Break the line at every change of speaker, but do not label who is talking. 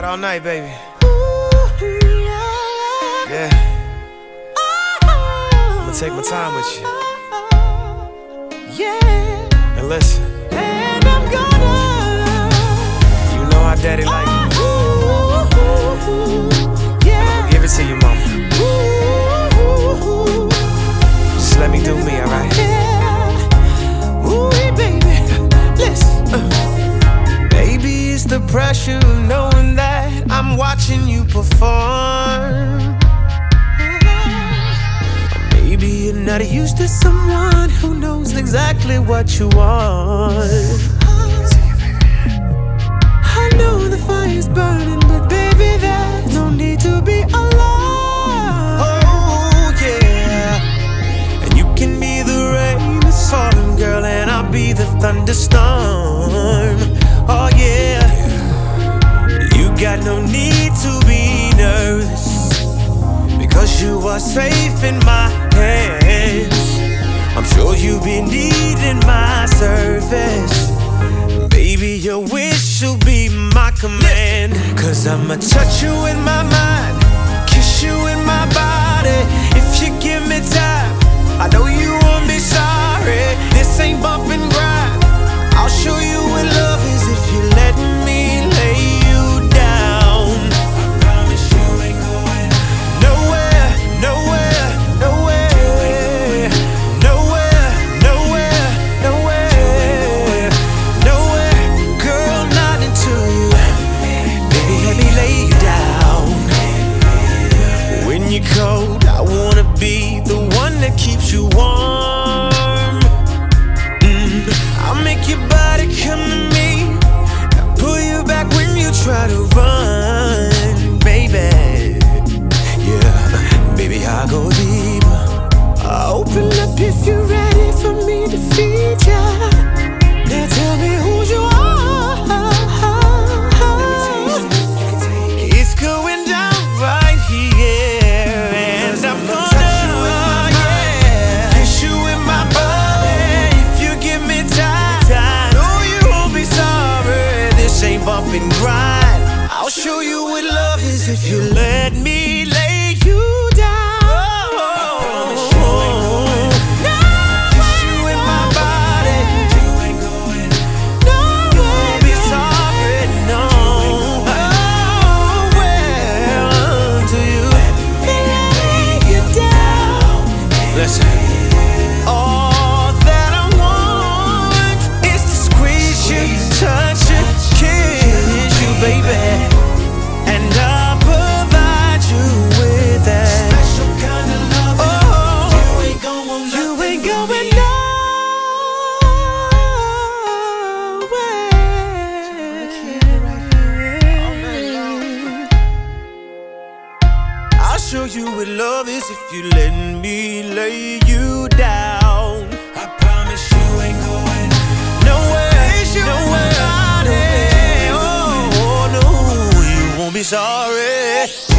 got all night, baby. Yeah. I'ma take my time with you.
Yeah.
And listen,
And I'm gonna.
you know how daddy like it.
Yeah.
Give it to you, mama. Just let me do me, alright?
yeah. Ooh, baby. Listen.
Uh. Baby, it's the pressure that I'm watching you perform. Maybe you're not used to someone who knows exactly what you want.
I know the fire's burning, but baby, there's no need to be alarmed.
Oh, yeah. And you can be the rain that's falling, girl, and I'll be the thunderstorm. You are safe in my hands. I'm sure you've been needing my service. Baby, your wish will be my command. Cause I'ma touch you in my mind, kiss you in my body. You warm. Mm, I'll make your body come to me. I'll pull you back when you try to run, baby. Yeah, baby, I'll go deeper.
Open up if you're ready
Bump and. I'll show you what love is if you let me you what love is if you let me lay you down. I promise you ain't going nowhere, nowhere. Oh, no, you won't be sorry.